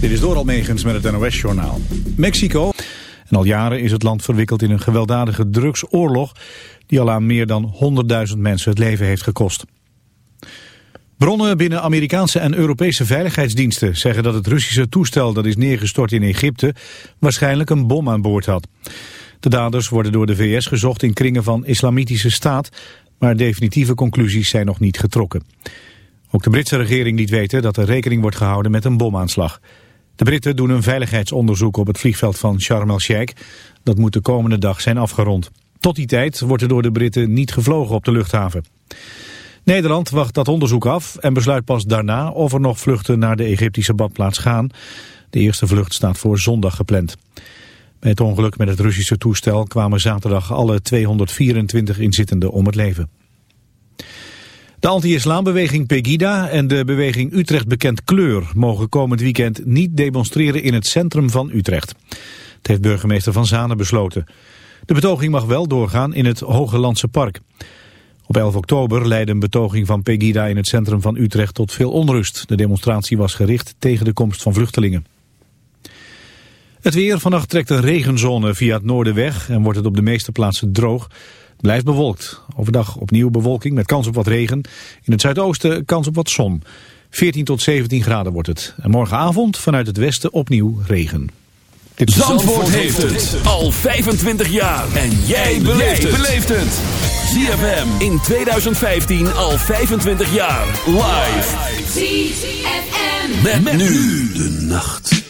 Dit is door Megens met het NOS-journaal. Mexico. En al jaren is het land verwikkeld in een gewelddadige drugsoorlog... die al aan meer dan 100.000 mensen het leven heeft gekost. Bronnen binnen Amerikaanse en Europese veiligheidsdiensten... zeggen dat het Russische toestel dat is neergestort in Egypte... waarschijnlijk een bom aan boord had. De daders worden door de VS gezocht in kringen van islamitische staat... maar definitieve conclusies zijn nog niet getrokken. Ook de Britse regering liet weten dat er rekening wordt gehouden met een bomaanslag. De Britten doen een veiligheidsonderzoek op het vliegveld van Sharm el-Sheikh. Dat moet de komende dag zijn afgerond. Tot die tijd wordt er door de Britten niet gevlogen op de luchthaven. Nederland wacht dat onderzoek af en besluit pas daarna of er nog vluchten naar de Egyptische badplaats gaan. De eerste vlucht staat voor zondag gepland. Bij het ongeluk met het Russische toestel kwamen zaterdag alle 224 inzittenden om het leven. De anti-islambeweging Pegida en de beweging Utrecht Bekend Kleur mogen komend weekend niet demonstreren in het centrum van Utrecht. Het heeft burgemeester Van Zanen besloten. De betoging mag wel doorgaan in het Hogelandse Park. Op 11 oktober leidde een betoging van Pegida in het centrum van Utrecht tot veel onrust. De demonstratie was gericht tegen de komst van vluchtelingen. Het weer. Vannacht trekt een regenzone via het noorden weg en wordt het op de meeste plaatsen droog. Het blijft bewolkt. Overdag opnieuw bewolking met kans op wat regen. In het zuidoosten kans op wat zon. 14 tot 17 graden wordt het. En morgenavond vanuit het westen opnieuw regen. Dit Zandvoort, heeft het al 25 jaar. En jij beleeft het. ZFM in 2015 al 25 jaar. Live. ZFM. met nu de nacht.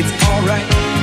it's alright.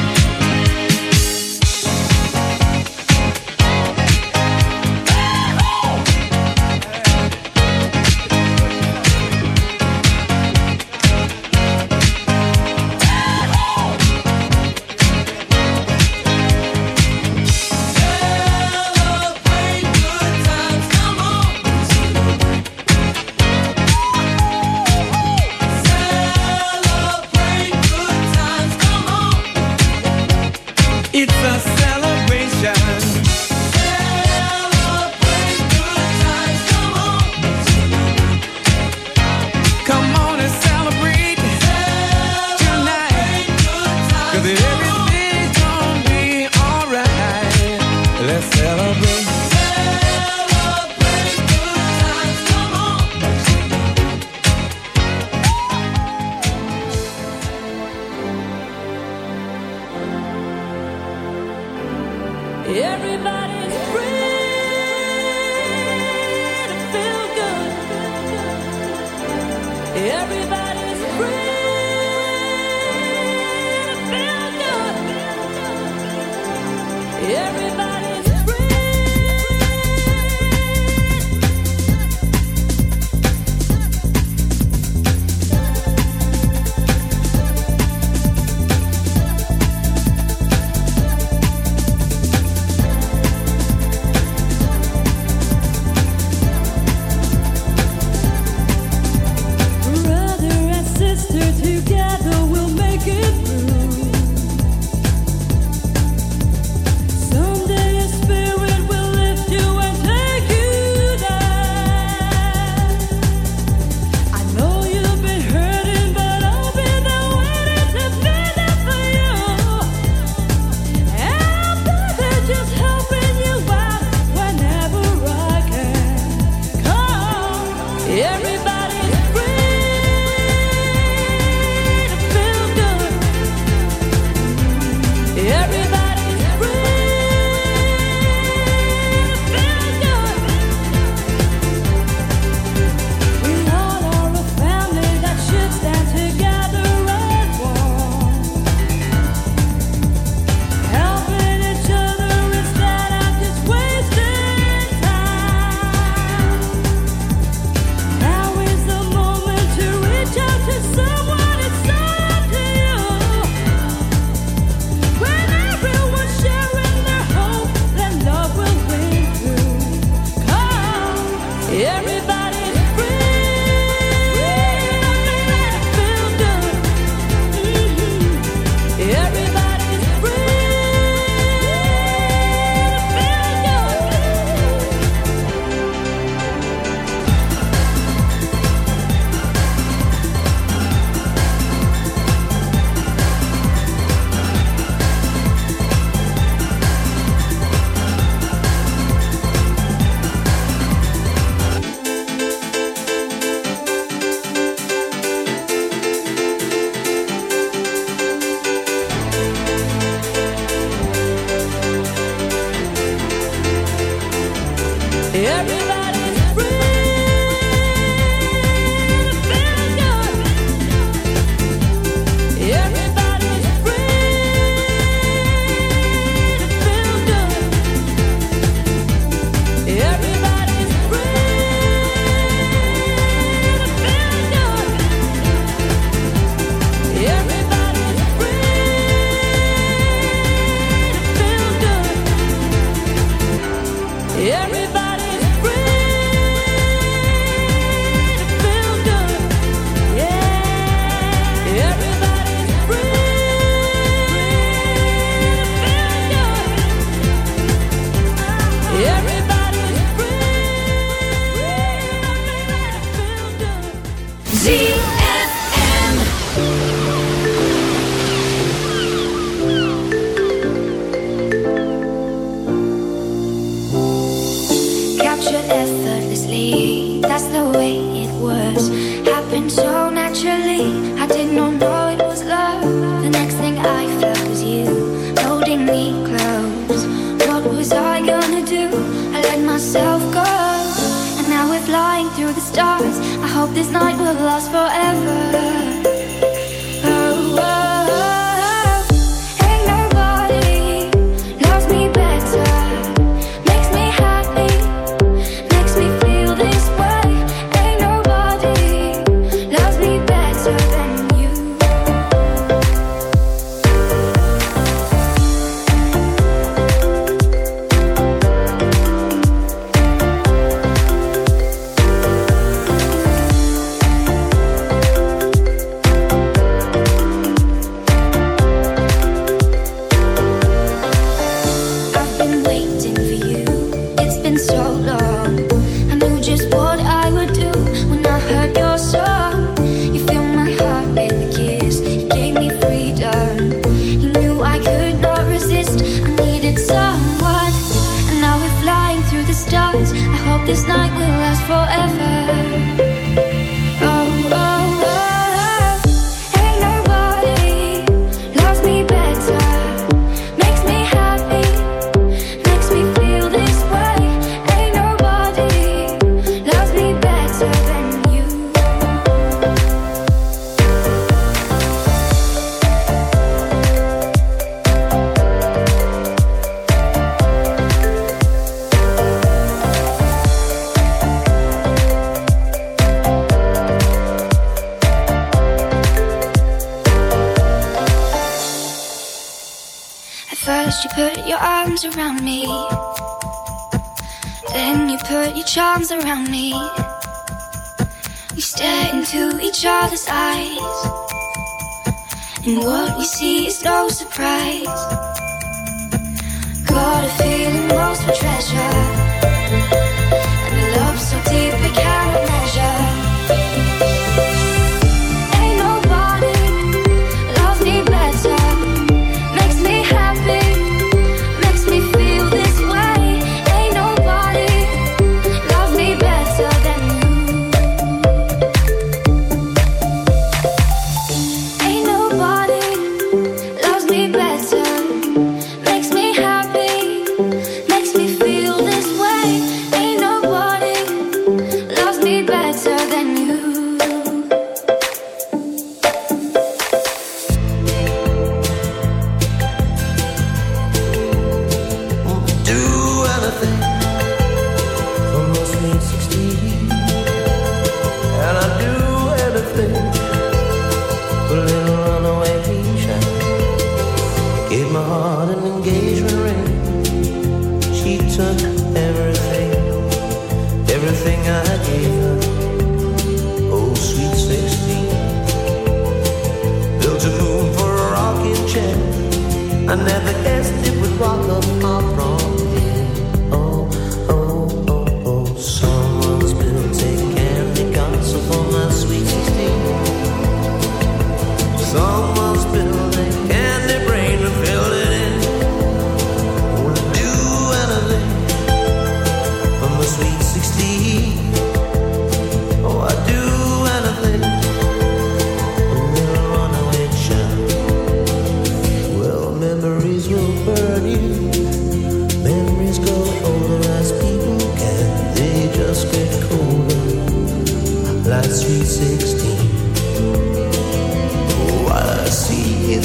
Everybody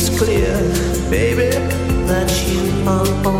it's clear, baby, that you are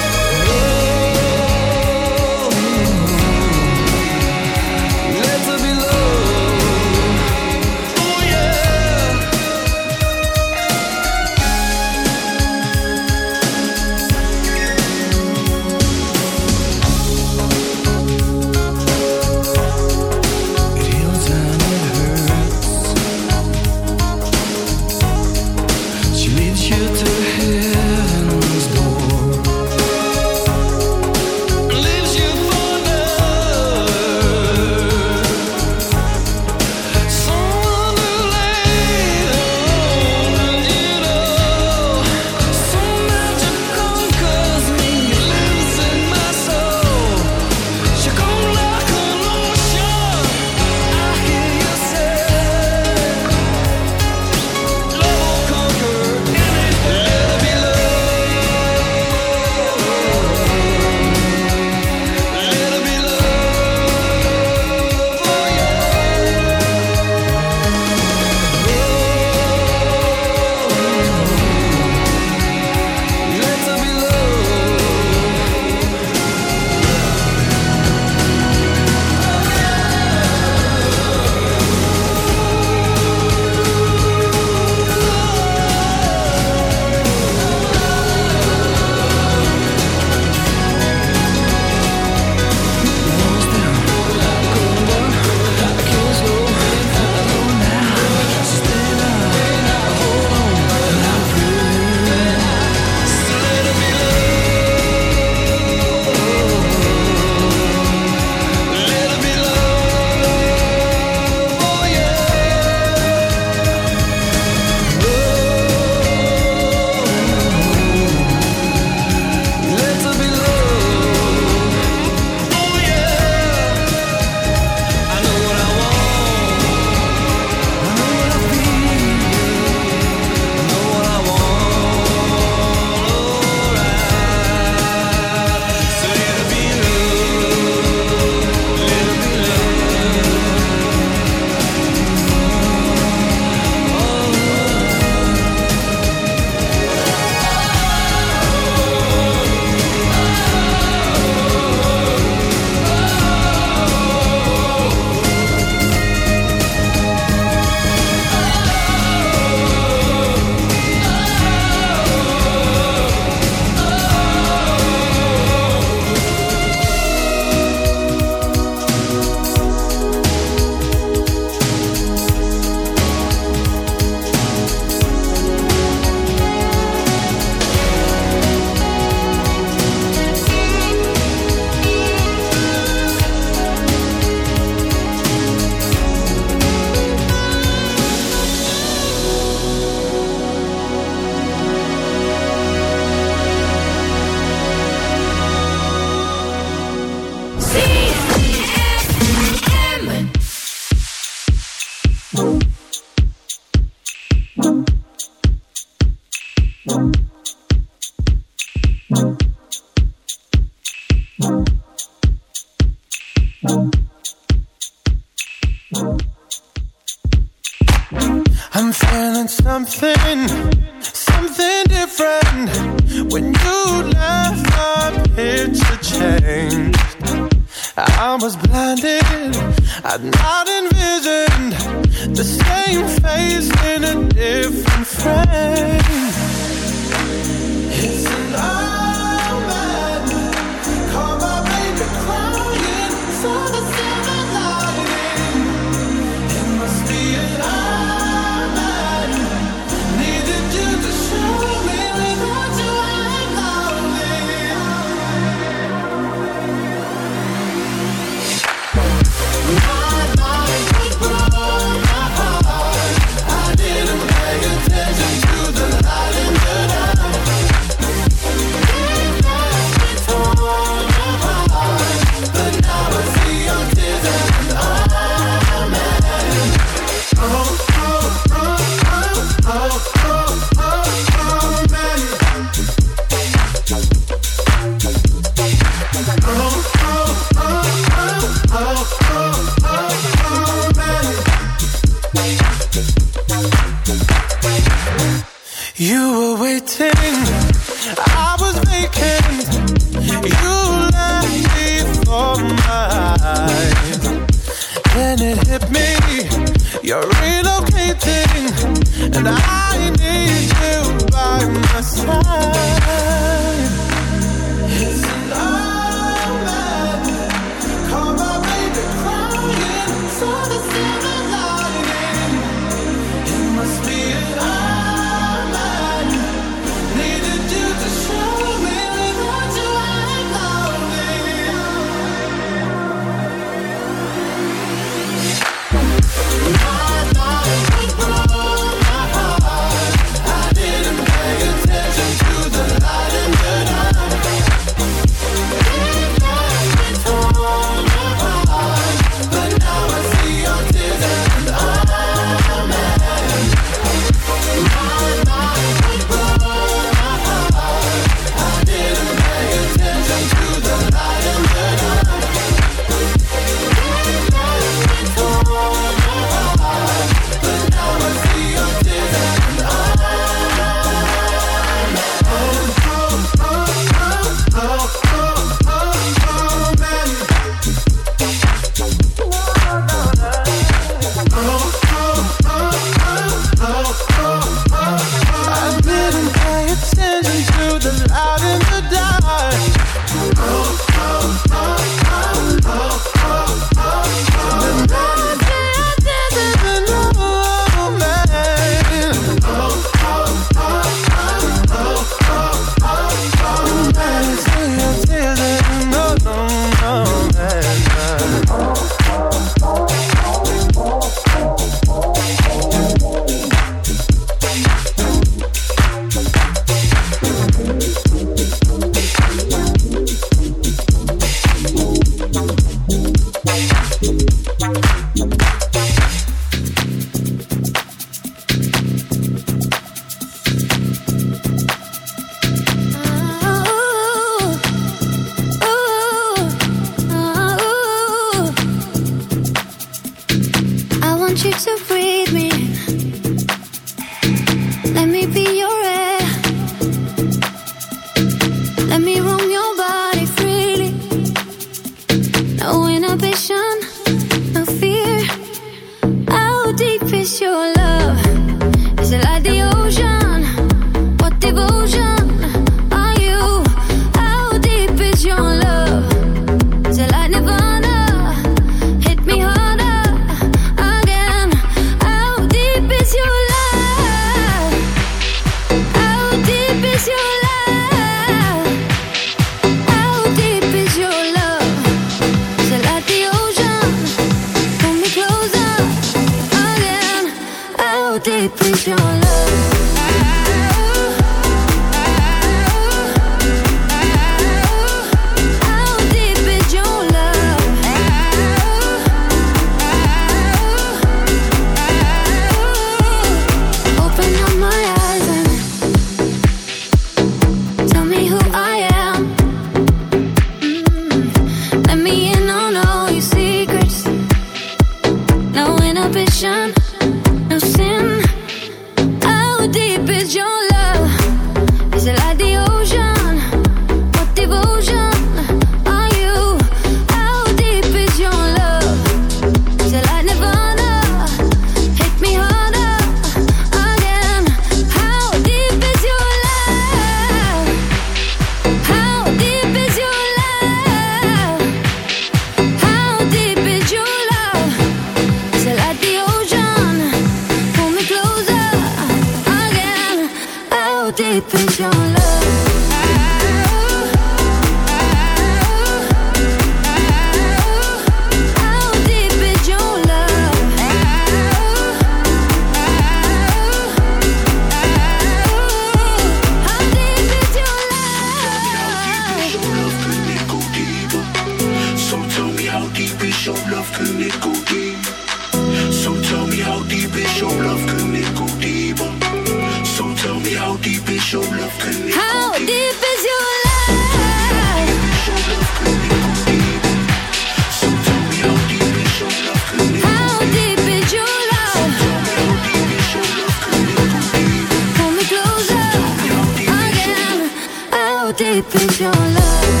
deep is your love?